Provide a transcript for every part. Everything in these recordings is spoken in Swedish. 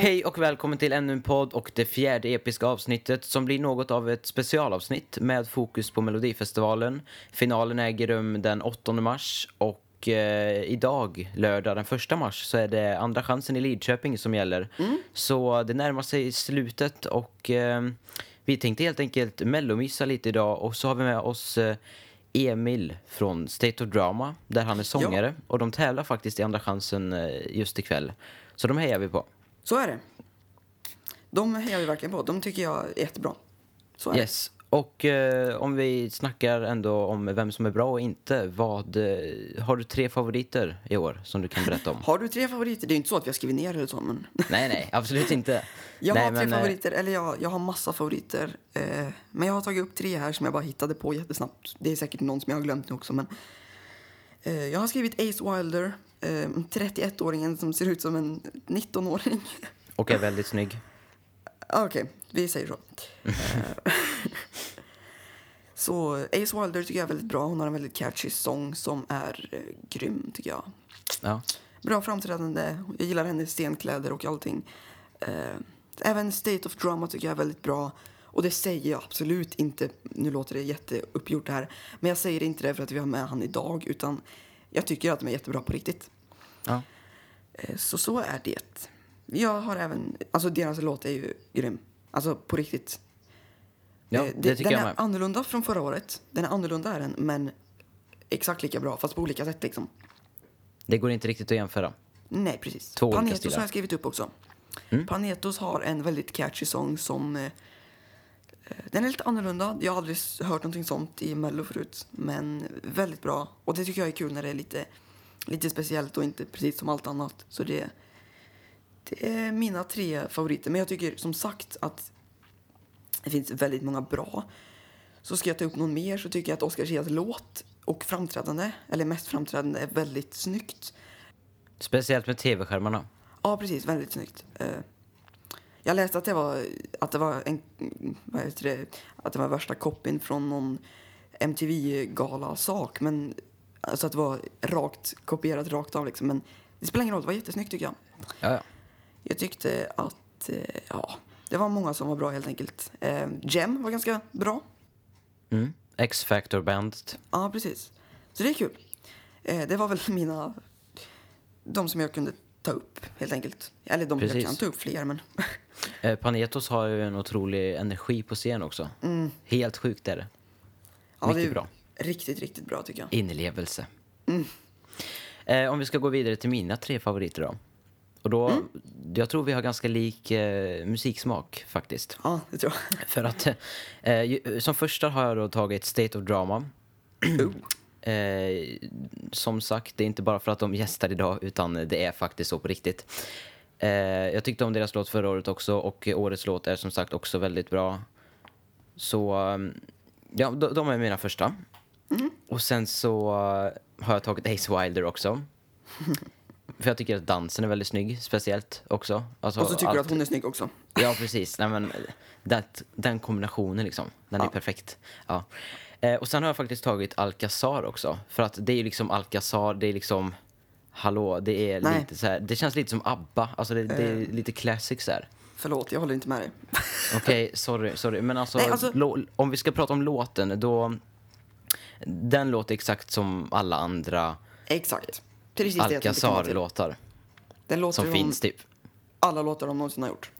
Hej och välkommen till ännu en podd och det fjärde episka avsnittet som blir något av ett specialavsnitt med fokus på Melodifestivalen. Finalen äger rum den 8 mars och eh, idag, lördag den 1 mars, så är det andra chansen i Lidköping som gäller. Så det närmar sig slutet och eh, vi tänkte helt enkelt mellomysa lite idag och så har vi med oss eh, Emil från State of Drama där han är sångare och de tävlar faktiskt i andra chansen eh, just ikväll. Så de hejar vi på. Så är det. De hejar vi verkligen på. De tycker jag är jättebra. Så är Yes. Och eh, om vi snackar ändå om vem som är bra och inte. Vad, eh, har du tre favoriter i år som du kan berätta om? det. Har du tre favoriter? Det är inte så att vi har skrivit ner eller så, men... nej, nej, absolut inte. Jag nej, har tre men, eh, favoriter, eller jag, jag har massa favoriter. Eh, men jag har tagit upp tre här som jag bara hittade på jättesnabbt. Det är säkert någon som jag har glömt nu också, men... Eh, jag har skrivit Ace Wilder, eh, 31-åringen som ser ut som en 19-åring. Och är väldigt snygg. Ah, Okej, vi säger så. Så Ace Wilder tycker jag är väldigt bra. Hon har en väldigt catchy sång som är eh, grym, tycker jag. Ja. Bra framträdande. Jag gillar hennes scenkläder och allting. Eh, även State of Drama tycker jag är väldigt bra. Och det säger jag absolut inte, nu låter det jätteuppgjort det här, men jag säger inte det för att vi har med han idag, utan jag tycker att de är jättebra på riktigt. ja. Eh, Så så är det. Jag har även, alltså deras låt är ju grym. Alltså på riktigt. Ja, Eh, det tycker den jag är med. annorlunda från förra året. Den är annorlunda är den, men exakt lika bra, fast på olika sätt liksom. Det går inte riktigt att jämföra. Nej, precis. Två olika Panetos stilar. har jag skrivit upp också. Mm. Panetos har en väldigt catchy sång som... Eh, eh, den är lite annorlunda. Jag har aldrig hört någonting sånt i Mello förut. Men väldigt bra. Och det tycker jag är kul när det är lite, lite speciellt och inte precis som allt annat. Så det, det är mina tre favoriter. Men jag tycker som sagt att det finns väldigt många bra. Så ska jag ta upp någon mer så tycker jag att Oscar Zias låt och framträdande, eller mest framträdande, är väldigt snyggt. Speciellt med tv-skärmarna. Ja, precis. Väldigt snyggt. Eh, Jag läste att det var, att det var, en, vad heter det, att det var värsta copyn från någon MTV-gala-sak. Men alltså att det var rakt, kopierat rakt av liksom. Men det spelar ingen roll, det var jättesnyggt tycker jag. Ja, ja. Jag tyckte att, eh, ja, det var många som var bra helt enkelt. Eh, Gem var ganska bra. Mm. X-Factor-bandet. Ja, precis. Så det är kul. Eh, det var väl mina, de som jag kunde ta upp helt enkelt. Eller de, jag Precis. kan ta upp fler men. Eh, Panetos har ju en otrolig energi på scen också. Helt sjukt är det. Mm. Ja, Mycket det är bra. Riktigt, riktigt bra tycker jag. Inlevelse. Mm. Eh, om vi ska gå vidare till mina tre favoriter då. Och då, Mm. jag tror vi har ganska lik eh, musiksmak faktiskt. Ja, det tror jag. För att eh, som första har jag då tagit State of Drama. Oh. Eh, som sagt, det är inte bara för att de gästar idag utan det är faktiskt så på riktigt. Eh, jag tyckte om deras låt förra året också och årets låt är som sagt också väldigt bra. Så ja, de, de är mina första. Mm. Och sen så har jag tagit Ace Wilder också. För jag tycker att dansen är väldigt snygg, speciellt också. Alltså, Och så tycker du allt- att hon är snygg också. Ja, precis. Nej, men, det, den kombinationen liksom, den är Ja. perfekt. Ja. Eh, och sen har jag faktiskt tagit Alcazar också. För att det är ju liksom Alcazar, det är liksom, hallå, det är Nej. Eh. lite så här, det känns lite som ABBA. Alltså det, det är lite classic så här. Förlåt, jag håller inte med dig. Okej, sorry, sorry. Men alltså, Nej, alltså- om vi ska prata om låten, då... Den låter exakt som alla andra Exakt. Precis. Alcazar-låtar Den låter som som finns typ. alla låtar de någonsin har gjort.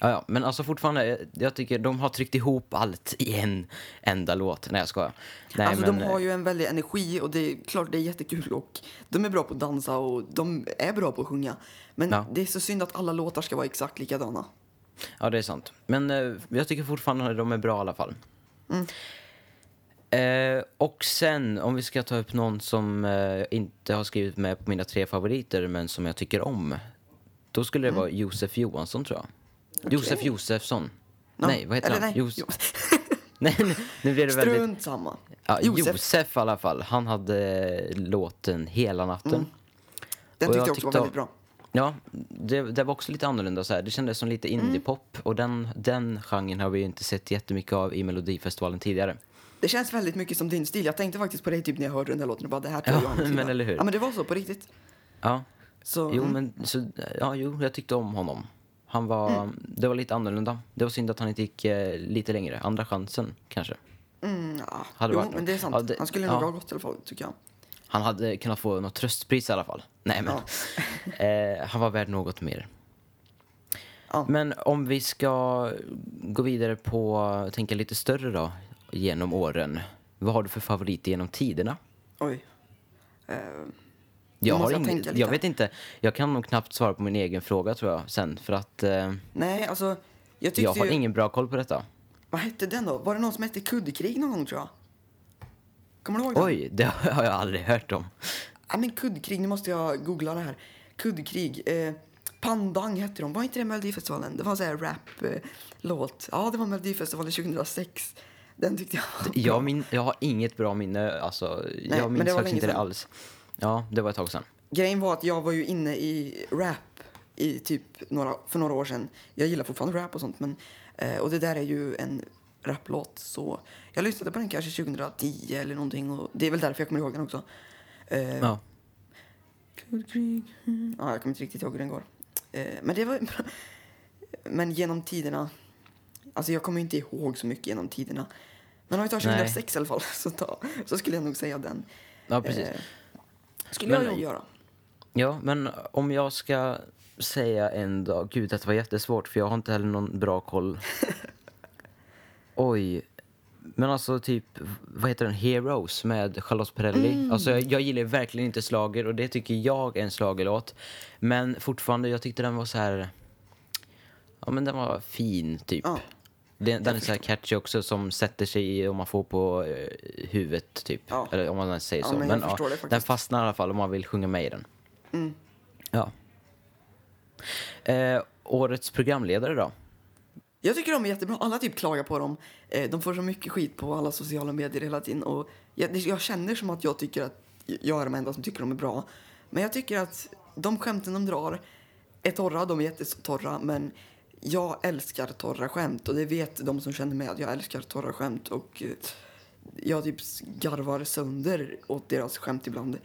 Ja, ja, men alltså fortfarande, jag tycker de har tryckt ihop allt i en enda låt. Nej, jag skojar. Nej, alltså men, de har ju en väldig energi och det är klart det är jättekul och de är bra på att dansa och de är bra på att sjunga. Men Ja. det är så synd att alla låtar ska vara exakt likadana. Ja, det är sant. Men eh, jag tycker fortfarande att de är bra i alla fall. Mm. Eh, och sen, om vi ska ta upp någon som eh, inte har skrivit med på mina tre favoriter, men som jag tycker om. Då skulle det vara Josef Johansson, tror jag. Josef Josefsson. Ja, Nej, vad heter eller han? nej, Jos- Jo- nej, nu- blir det väldigt... Strunt samma. Ja, Josef. Josef. i alla fall. Han hade låten Hela natten. Mm. Den tyckte jag också var tyckte- väldigt bra. Ja, det, det var också lite annorlunda så här. Det kändes som lite Mm. indiepop och den, den genren har vi ju inte sett jättemycket av i Melodifestivalen tidigare. Det känns väldigt mycket som din stil. Jag tänkte faktiskt på dig typ när jag hörde den där låten och bara det här Ja, jag men eller hur? Ja men det var så på riktigt. Ja, Så, jo mm. men så, ja, jo, jag tyckte om honom. Han var, Mm. det var lite annorlunda. Det var synd att han inte gick eh, lite längre. Andra chansen kanske. Mm, ja. Hade jo, varit men det är sant. Ja, det- Han skulle nog ja. ha gått i alla fall, tycker jag. Han hade kunnat få något tröstpris i alla fall. Nej men, eh, han var värd något mer. Ja. Men om vi ska gå vidare på, tänka lite större då, genom åren. Vad har du för favorit genom tiderna? Oj. Eh, Jag, har jag ingen, lite. jag vet inte, jag kan nog knappt svara på min egen fråga tror jag sen. För att eh, nej, alltså. Jag jag har ju, ingen bra koll på detta. Vad hette den då? Var det någon som hette Kuddkrig någon gång tror jag? Kommer du ihåg den? Oj, det har jag aldrig hört om. Ja men Kuddkrig, nu måste jag googla det här. Kuddkrig. Eh, Pandang hette de. Var inte det Melodifestivalen? Det var en sån här rap-låt. ja, det var Melodifestivalen 2006. Den tyckte jag Jag, min, jag har inget bra minne, alltså. men jag minns faktiskt inte det alls. Ja, det var ett tag sedan. Grejen var att jag var ju inne i rap i typ några, för några år sedan. Jag gillar fortfarande rap och sånt, men, eh, och det där är ju en raplåt. Så jag lyssnade på den kanske 2010 eller någonting och det är väl därför jag kommer ihåg den också. Eh, Ja. Ja, jag kommer inte riktigt ihåg hur den går. Men det var Men genom tiderna. Alltså jag kommer inte ihåg så mycket genom tiderna. Men om vi tar Nej. 2006 i alla fall så, ta, så skulle jag nog säga den. ja, precis. Eh, skulle Men- jag nog göra. Ja, men om jag ska säga en dag... Gud, det var jättesvårt för jag har inte heller någon bra koll. Oj. Men alltså typ, vad heter den? Heroes med Charlotte Perrelli. Alltså jag, jag gillar verkligen inte slager och det tycker jag är en slagerlåt. Men fortfarande, jag tyckte den var så här... Ja men den var fin typ. Ja. Den, den är så här catchy också som sätter sig i om man får på eh, huvudet typ. Ja. Eller om man säger Ja, så. men förstår det den fastnar i alla fall om man vill sjunga med i den. Mm. Ja. Eh, årets programledare då? Jag tycker de är jättebra. Alla typ klagar på dem. Eh, de får så mycket skit på alla sociala medier hela tiden. Och jag, jag känner som att jag tycker att jag är den enda som tycker de är bra. Men jag tycker att de skämten de drar är torra. De är jättetorra. Men jag älskar torra skämt. Och det vet de som känner mig att jag älskar torra skämt. Och eh, jag typ garvar sönder åt deras skämt ibland.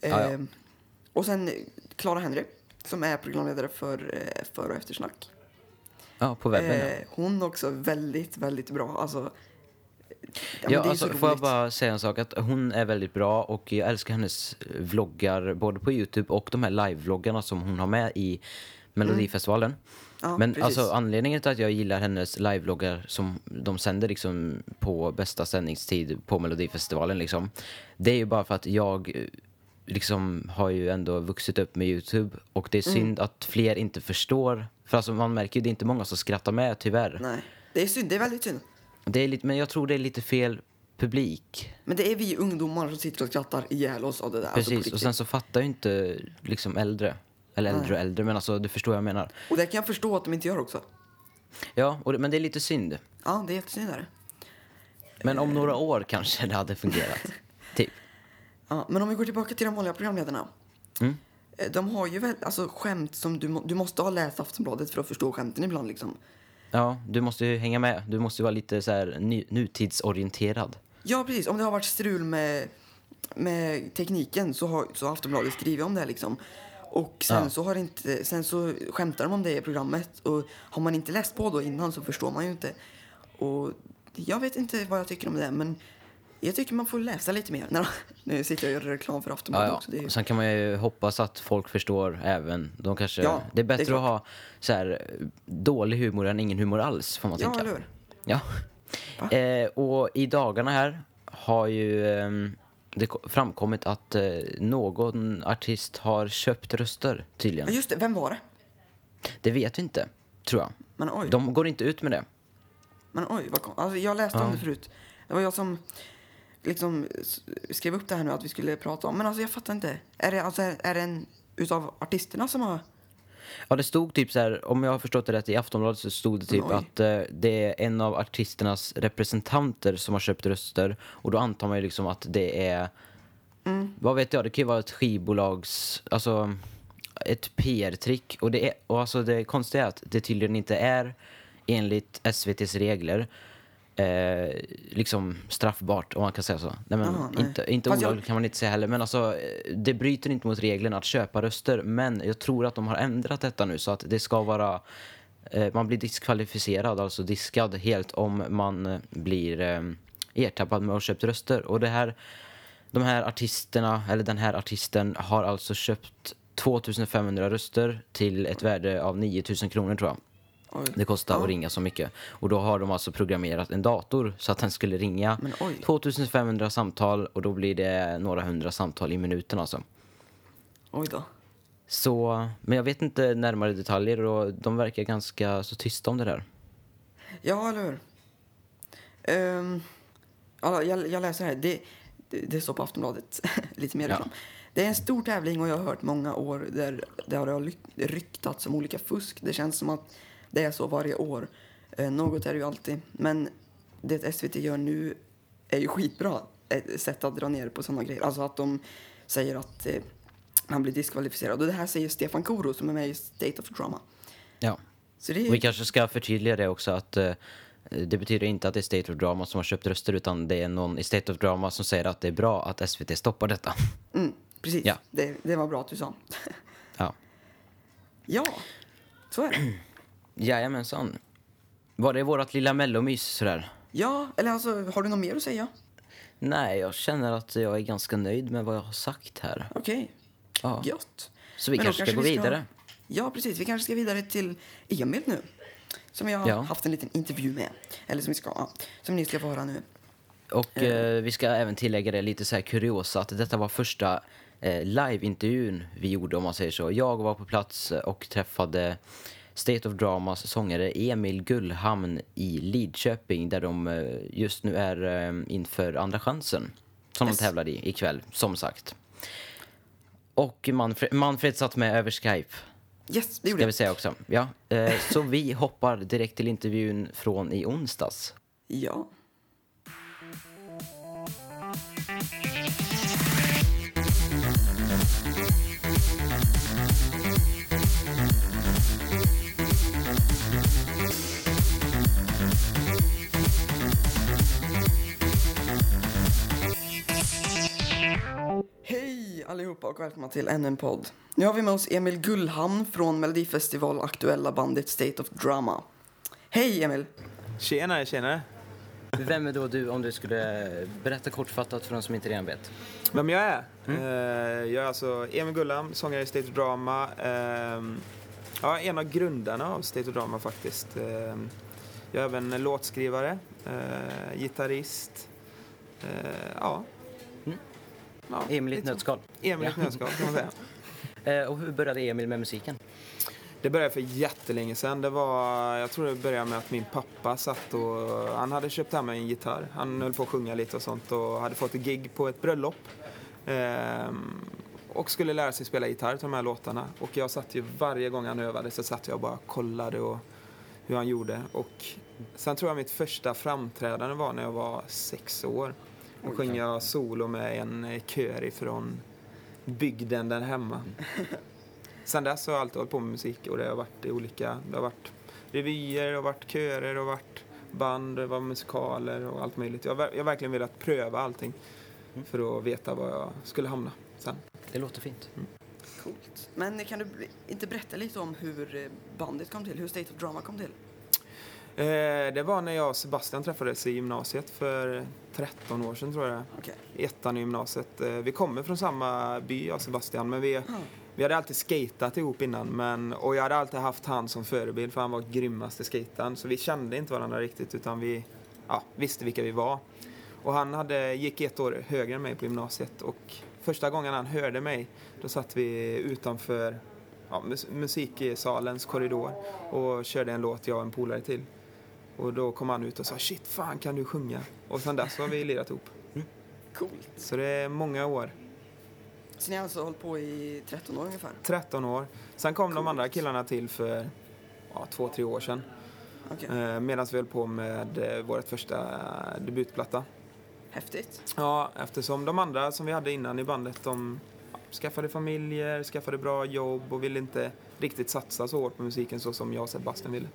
Eh, Ja, ja. Och sen Clara Henry som är programledare för eh, För och eftersnack. Ja, på webben. ja. Eh, hon också väldigt, väldigt bra. Alltså, ja, Ja, alltså, så får jag bara säga en sak? Att hon är väldigt bra och jag älskar hennes vloggar både på Youtube och de här live-vloggarna som hon har med i Melodifestivalen. Mm. Ja, Men precis. alltså anledningen till att jag gillar hennes live-vloggar som de sänder liksom på bästa sändningstid på Melodifestivalen liksom. Det är ju bara för att jag eh, liksom har ju ändå vuxit upp med Youtube och det är Mm. synd att fler inte förstår. För alltså man märker ju det är inte många som skrattar med tyvärr. Nej, det är synd. Det är väldigt synd. Det är lite, men jag tror det är lite fel publik. Men det är vi ungdomar som sitter och skrattar ihjäl oss av det där. Alltså, Precis, och sen så fattar ju inte liksom äldre. Eller äldre och äldre, men alltså du förstår vad jag menar. och det kan jag förstå att de inte gör också. Ja, och det, men det är lite synd. Ja, det är jättesynd. Är det. Men om några år kanske det hade fungerat. typ. Ja, men om vi går tillbaka till de vanliga programledarna. Mm. Eh, De har ju väl, alltså skämt som du, må, du måste ha läst Aftonbladet för att förstå skämten ibland liksom. Ja, du måste ju hänga med. Du måste ju vara lite så här ny, nutidsorienterad. Ja, precis. Om det har varit strul med, med tekniken så har, så har Aftonbladet skrivit om det här liksom. Och sen, Ja. så har inte, sen så skämtar de om det i programmet. Och har man inte läst på då innan så förstår man ju inte. Och jag vet inte vad jag tycker om det, men jag tycker man får läsa lite mer. Nej, nu sitter jag och gör reklam för Ja, Aftonbladet ja. också. Det är, ju- Sen kan man ju hoppas att folk förstår även. De kanske, Ja, det är det är bättre att ha så här, dålig humor än ingen humor alls, får man ja, tänka. eller hur? Ja. Eh, och i dagarna här har ju ehm, det ko- framkommit att eh, någon artist har köpt röster tydligen. Ja, just det. Vem var det? Det vet vi inte, tror jag. Men oj. De går inte ut med det. Men oj, vad kom, alltså, jag läste om det förut. Det var jag som liksom skrev upp det här nu att vi skulle prata om. Men alltså jag fattar inte. Är det, alltså, är det en utav artisterna som har... Ja, det stod typ så här, om jag har förstått det rätt, i Aftonbladet så stod det typ Oj. att eh, det är en av artisternas representanter som har köpt röster och då antar man ju liksom att det är Vad vet jag, det kan ju vara ett skivbolags, alltså ett PR-trick. Och, det är, och alltså det konstiga är att det tydligen inte är enligt SVTs regler eh, liksom straffbart, om man kan säga så. Nej, men Aha, nej. inte inte Fast jag- olagligt kan man inte säga heller, men alltså eh, det bryter inte mot reglerna att köpa röster. Men jag tror att de har ändrat detta nu så att det ska vara eh, man blir diskvalificerad, alltså diskad helt om man eh, blir eh, ertappad med att ha köpt röster. Och det här, de här artisterna, eller den här artisten har alltså köpt 2500 röster till ett värde av 9000 kronor tror jag. Det kostar Ja. att ringa så mycket. Och då har de alltså programmerat en dator så att den skulle ringa Men oj. 2500 samtal och då blir det några hundra samtal i minuten alltså. Oj då. Så, men jag vet inte närmare detaljer och de verkar ganska så tysta om det där. Ja, eller hur? Ehm, ja, jag, jag läser här. Det, det, det står på Aftonbladet. Lite mer Ja. reklam. Det är en stor tävling och jag har hört många år där det har ryktats om olika fusk. Det känns som att det är så varje år. Eh, något är det ju alltid. Men det SVT gör nu är ju skitbra. Ett sätt att dra ner på sådana grejer. Alltså att de säger att eh, man blir diskvalificerad. Och det här säger Stefan Koro som är med i State of Drama. Ja. Så det är, vi kanske ska förtydliga det också att eh, det betyder inte att det är State of Drama som har köpt röster utan det är någon i State of Drama som säger att det är bra att SVT stoppar detta. mm, precis. Ja. Det, det var bra att du sa. Ja. Ja, så är det. Jajamensan. Var det vårat lilla mellomys sådär? Ja, eller alltså, har du något mer att säga? Nej, jag känner att jag är ganska nöjd med vad jag har sagt här. Okej, Ja. gött. Så vi Men då kanske ska gå vi vidare. Ja, precis. Vi kanske ska vidare till Emil nu. Som jag har Ja. haft en liten intervju med. Eller som vi ska, ja, som ni ska få höra nu. Och eh, vi ska även tillägga det lite så här kuriosa att detta var första eh, live-intervjun vi gjorde om man säger så. Jag var på plats och träffade State of Dramas sångare Emil Gullhamn i Lidköping där de eh, just nu är eh, inför Andra chansen som Yes. de tävlar i ikväll, som sagt. Och Manfred, Manfred satt med över Skype, Yes, det gjorde jag. vi säga också. Ja, eh, så vi hoppar direkt till intervjun från i onsdags. Ja. Allihopa och välkomna till ännu en podd. Nu har vi med oss Emil Gullhamn från Melodifestival aktuella bandet State of Drama. Hej Emil! Tjenare, tjenare. Vem är då du om du skulle berätta kortfattat för de som inte redan vet? Vem jag är? Eh, jag är alltså Emil Gullam, sångare i State of Drama. Ehm, ja, en av grundarna av State of Drama faktiskt. Ehm, jag är även låtskrivare, eh, gitarrist. Eh, ja. Ja. Emil i ett nötskal. Emil i ett nötskal kan man säga. Eh, och hur började Emil med musiken? Det började för jättelänge sedan. Det var, jag tror det började med att min pappa satt och han hade köpt hem en gitarr. Han höll på att sjunga lite och sånt och hade fått ett gig på ett bröllop. Ehm, och skulle lära sig spela gitarr till de här låtarna. Och jag satt ju varje gång han övade så satt jag och bara kollade och hur han gjorde. Och sen tror jag mitt första framträdande var när jag var sex år. Sjöng jag solo med en kör ifrån bygden där hemma. Sen dess har jag alltid hållit på med musik och det har varit i olika, det har varit revyer, det har varit körer, det har varit band, det var musikaler och allt möjligt. Jag har, jag har verkligen velat pröva allting för att veta var jag skulle hamna sen. Det låter fint. Coolt. Men kan du inte berätta lite om hur bandet kom till? Hur State of Drama kom till? Eh, det var när jag och Sebastian träffades i gymnasiet för 13 år sedan tror jag. I ettan i gymnasiet. Eh, vi kommer från samma by, jag och Sebastian, men vi, Ah, vi hade alltid skatat ihop innan. Men, och jag hade alltid haft han som förebild för han var grymmaste skataren. Så vi kände inte varandra riktigt utan vi ja, visste vilka vi var. Och han hade, gick ett år högre än mig på gymnasiet och första gången han hörde mig då satt vi utanför ja, mus- musiksalens korridor och körde en låt jag och en polare till. Och då kom han ut och sa shit fan kan du sjunga? Och sen dess har vi lirat ihop. coolt. Så det är många år. Så ni har alltså hållit på i 13 år ungefär? 13 år. Sen kom de Coolt. andra killarna till för ja, två, tre år sedan. Okej. Eh, Medan vi höll på med eh, vårt första debutplatta. Häftigt. Ja, eftersom de andra som vi hade innan i bandet, de skaffade familjer, skaffade bra jobb och ville inte riktigt satsa så hårt på musiken så som jag och Sebastian ville.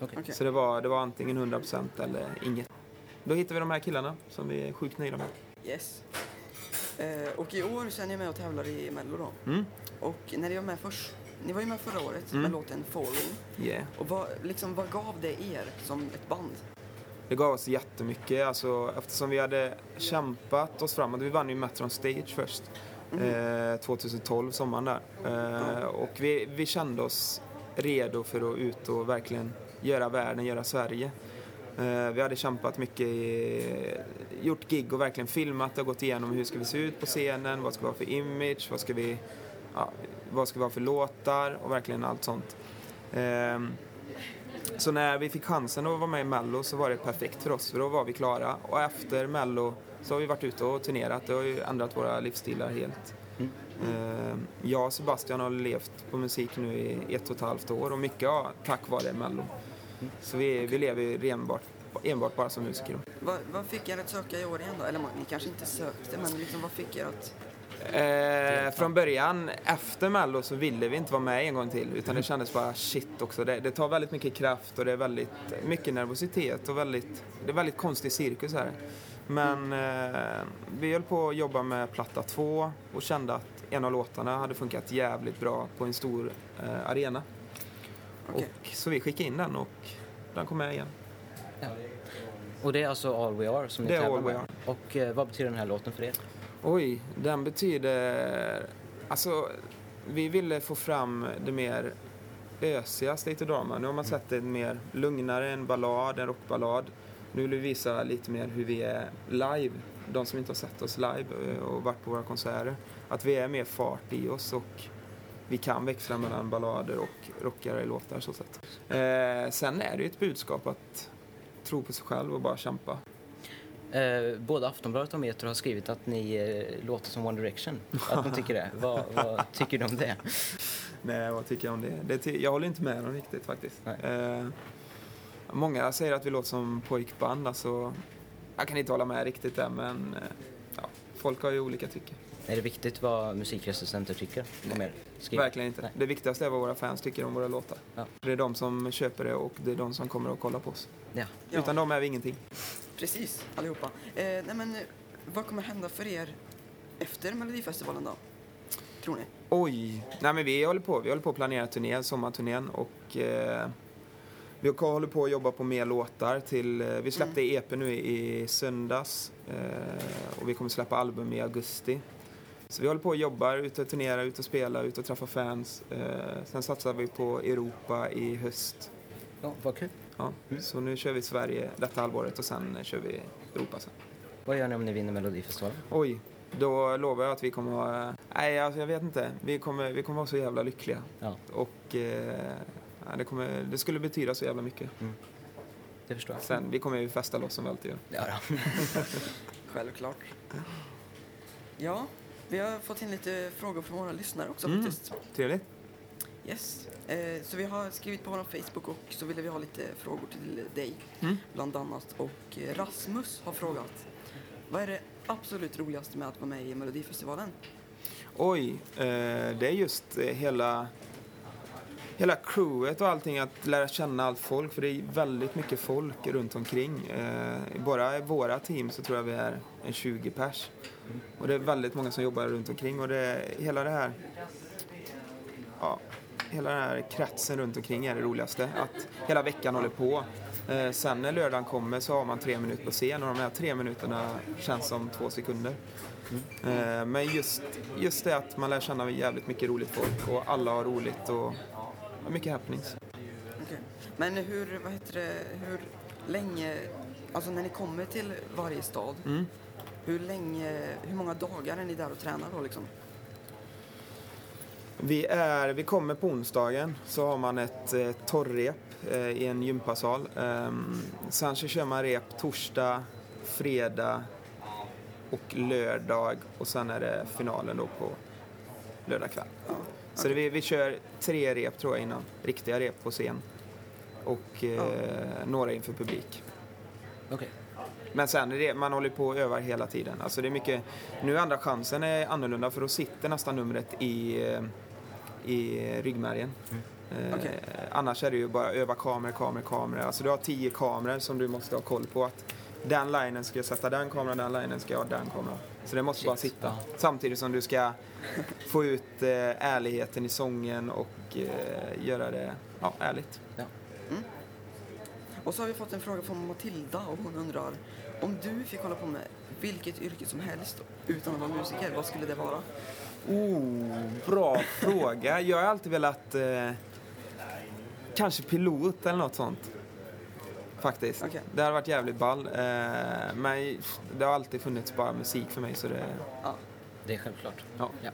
Okej. Så det var, det var antingen 100% eller inget. Då hittade vi de här killarna som vi är sjukt nöjda med. Yes. Eh, och i år så är ni med och tävlar i Mello då. Mm. Och när ni var med först, ni var ju med förra året Mm. med låten Falling. Yeah. Och vad, liksom, vad gav det er som ett band? Det gav oss jättemycket, alltså, eftersom vi hade kämpat oss framåt. Vi vann ju Metron Stage först, eh, 2012, sommaren där. Eh, och vi, vi kände oss redo för att ut och verkligen göra världen, göra Sverige. Eh, vi hade kämpat mycket, i, gjort gig och verkligen filmat och gått igenom hur ska vi se ut på scenen, vad ska vi ha för image, vad ska vi, ja, vad ska vi ha för låtar och verkligen allt sånt. Ehm, så när vi fick chansen att vara med i Mello så var det perfekt för oss, för då var vi klara. Och efter Mello så har vi varit ute och turnerat. Det har ju ändrat våra livsstilar helt. Mm. Jag och Sebastian har levt på musik nu i ett och ett halvt år och mycket ja, tack vare Mello. Så vi, vi lever ju enbart, enbart bara som musiker. Vad, vad fick er att söka i år igen då? Eller ni kanske inte sökte, men liksom, vad fick er att... Eh, från början, efter Mello, så ville vi inte vara med en gång till. Utan det kändes bara shit också. Det, det tar väldigt mycket kraft och det är väldigt mycket nervositet och väldigt, det är väldigt konstig cirkus här. Men eh, vi höll på att jobba med platta två och kände att en av låtarna hade funkat jävligt bra på en stor eh, arena. Okej. Och, så vi skickade in den och den kom med igen. Och det är alltså All We Are som ni Det är tävlar All We med? Are. Och eh, vad betyder den här låten för er? Oj, den betyder... Alltså, vi ville få fram det mer ösiga State of Drama. Nu har man sett det mer lugnare, en ballad, en rockballad. Nu vill vi visa lite mer hur vi är live. De som inte har sett oss live eh, och varit på våra konserter. Att vi är mer fart i oss och vi kan växla mellan ballader och rockigare låtar så sätt. Eh, sen är det ju ett budskap att tro på sig själv och bara kämpa. Eh, både Aftonbladet och Metro har skrivit att ni eh, låter som One Direction. Att de tycker det. vad, vad tycker du om det? Nej, vad tycker jag om det? det jag håller inte med dem riktigt faktiskt. Eh, många säger att vi låter som pojkband. Alltså, jag kan inte hålla med riktigt där, men eh, ja, folk har ju olika tycker. Är det viktigt vad musikrecensenter tycker er? Skriv. Verkligen inte. Nej. Det viktigaste är vad våra fans tycker om våra låtar. Ja. Det är de som köper det och det är de som kommer att kolla på oss. Ja. Ja. Utan dem är vi ingenting. Precis, allihopa. Eh, nej, men, eh, vad kommer hända för er efter Melodifestivalen då? Tror ni? Oj! Nej men vi håller på, vi håller på att planera turné, sommarturnén och eh, vi håller på att jobba på mer låtar till, eh, vi släppte EP nu i, i söndags eh, och vi kommer släppa album i augusti. Så vi håller på och jobbar, ute och turnerar, ute och spelar, ute och träffar fans. Eh, sen satsar vi på Europa i höst. ja, vad kul. Ja, Så nu kör vi Sverige detta halvåret och sen kör vi Europa sen. Vad gör ni om ni vinner Melodifestivalen? Oj, då lovar jag att vi kommer vara... Nej, alltså jag vet inte. Vi kommer, vi kommer vara så jävla lyckliga. Ja, Och eh, ja, det, kommer, det skulle betyda så jävla mycket. det förstår jag. Sen, vi kommer ju festa loss som vi alltid gör. Ja, då. Självklart. Ja, vi har fått in lite frågor från våra lyssnare också Mm. faktiskt. Trevligt. Yes. Eh, så vi har skrivit på vår Facebook och så ville vi ha lite frågor till dig, Mm. bland annat. Och eh, Rasmus har frågat, vad är det absolut roligaste med att vara med i Melodifestivalen? Oj, eh, det är just hela, hela crewet och allting, att lära känna allt folk. För det är väldigt mycket folk runt omkring. Eh, bara i våra team så tror jag vi är en 20 pers. Och det är väldigt många som jobbar runt omkring och det, hela det här ja, hela den här kretsen runt omkring är det roligaste. Att hela veckan håller på. Eh, sen när lördagen kommer så har man tre minuter på scen och de här tre minuterna känns som två sekunder. Eh, men just, just det att man lär känna jävligt mycket roligt folk och alla har roligt och mycket happenings. Okej. Men hur, vad heter det, hur länge, alltså när ni kommer till varje stad, Mm. Hur länge, hur många dagar är ni där och tränar då liksom? Vi, är, vi kommer på onsdagen, så har man ett eh, torrrep eh, i en gympasal. Ehm, sen så kör man rep torsdag, fredag och lördag och sen är det finalen då på lördag kväll. Så det, vi, vi kör tre rep tror jag innan, riktiga rep på scen och eh, några inför publik. Okej. Men sen är det, man håller på och övar hela tiden. Alltså det är mycket, nu andra chansen är annorlunda för då sitter nästan numret i, eh, i ryggmärgen. Eh, Okej. Annars är det ju bara öva kameror, kameror, kameror. Alltså du har tio kameror som du måste ha koll på. Att den linen ska jag sätta den kameran, den linen ska jag ha den kameran. Så det måste Shit, bara sitta. Samtidigt som du ska få ut eh, ärligheten i sången och eh, göra det ja, ärligt. Ja. Och så har vi fått en fråga från Matilda och hon undrar om du fick hålla på med vilket yrke som helst utan att vara musiker, vad skulle det vara? Oh, bra fråga. Jag har alltid velat eh, kanske pilot eller något sånt. Faktiskt. Okej. Det har varit jävligt ball. Eh, men det har alltid funnits bara musik för mig så det... Ja. Det är självklart. Ja. Ja.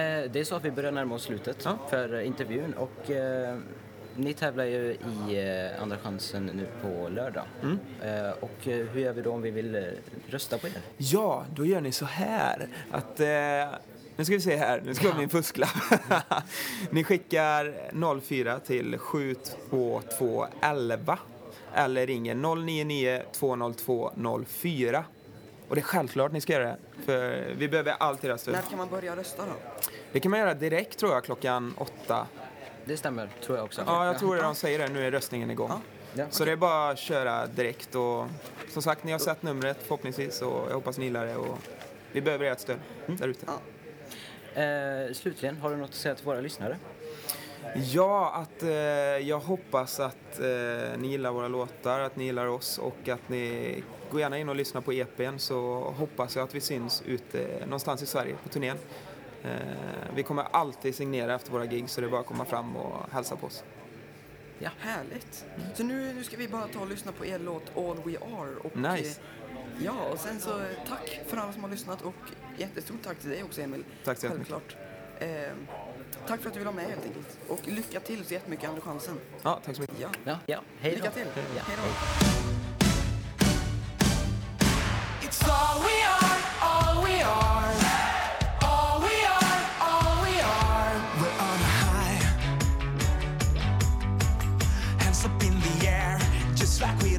Eh, Det är så att vi börjar närma oss slutet Ja. för intervjun och eh, ni tävlar ju i eh, Andra chansen nu på lördag. Mm. Eh, och eh, hur gör vi då om vi vill rösta på er? Ja, då gör ni så här att... Eh, nu ska vi se här, nu ska ha min fusklapp. ni skickar 04 till 72211 eller ringer 099 202 04. Och det är självklart ni ska göra det, för vi behöver allt era stöd. När kan man börja rösta då? Det kan man göra direkt tror jag, klockan åtta. Det stämmer, tror jag också. Ja, jag tror det de säger det. Nu är röstningen igång. Ja. Ja. Så det är bara att köra direkt och som sagt, ni har sett numret förhoppningsvis och jag hoppas ni gillar det och vi behöver ert stöd där ute. Ja. Eh, slutligen, har du något att säga till våra lyssnare? Ja, att eh, jag hoppas att eh, ni gillar våra låtar, att ni gillar oss och att ni går gärna in och lyssnar på EPn så hoppas jag att vi syns ute någonstans i Sverige på turnén. Eh, vi kommer alltid signera efter våra gig så det är bara att komma fram och hälsa på oss. Härligt. Så nu, nu ska vi bara ta och lyssna på er låt All We Are. Och, Nice. eh, Ja, och sen så eh, tack för alla som har lyssnat och jättestort tack till dig också Emil. Tack så jättemycket. Självklart. Eh, tack för att du vill vara med helt enkelt. Och lycka till så jättemycket Andra chansen. Ja, tack så mycket. Ja. Ja, ja. hej då. Lycka till. Ja. Hej då. Up in the air. Just like we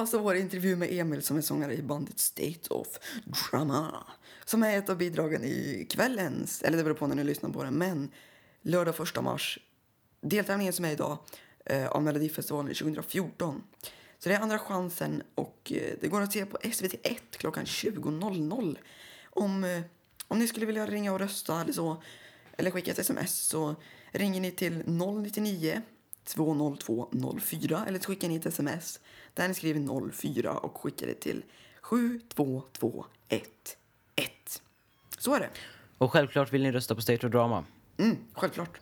Så var alltså vår intervju med Emil som är sångare i bandet State of Drama. Som är ett av bidragen i kvällens, eller det beror på när ni lyssnar på den, men lördag 1 mars. Deltävlingen som är idag eh, av Melodifestivalen 2014. Så det är andra chansen och eh, det går att se på SVT1 klockan 20.00. Om, eh, om ni skulle vilja ringa och rösta eller så, eller skicka ett sms så ringer ni till 099 202 04 eller så skickar ni ett sms där ni skriver 04 och skickar det till 72211. Så är det. Och självklart vill ni rösta på State of Drama. Mm, självklart.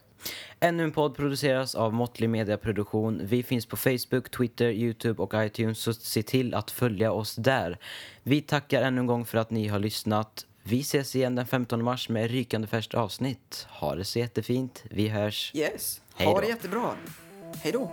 Ännu en podd produceras av Måttlig Media Produktion. Vi finns på Facebook, Twitter, Youtube och iTunes så se till att följa oss där. Vi tackar ännu en gång för att ni har lyssnat. Vi ses igen den 15 mars med rykande färskt avsnitt. Ha det så jättefint. Vi hörs. Yes. Hej Ha då. det jättebra. Hej då.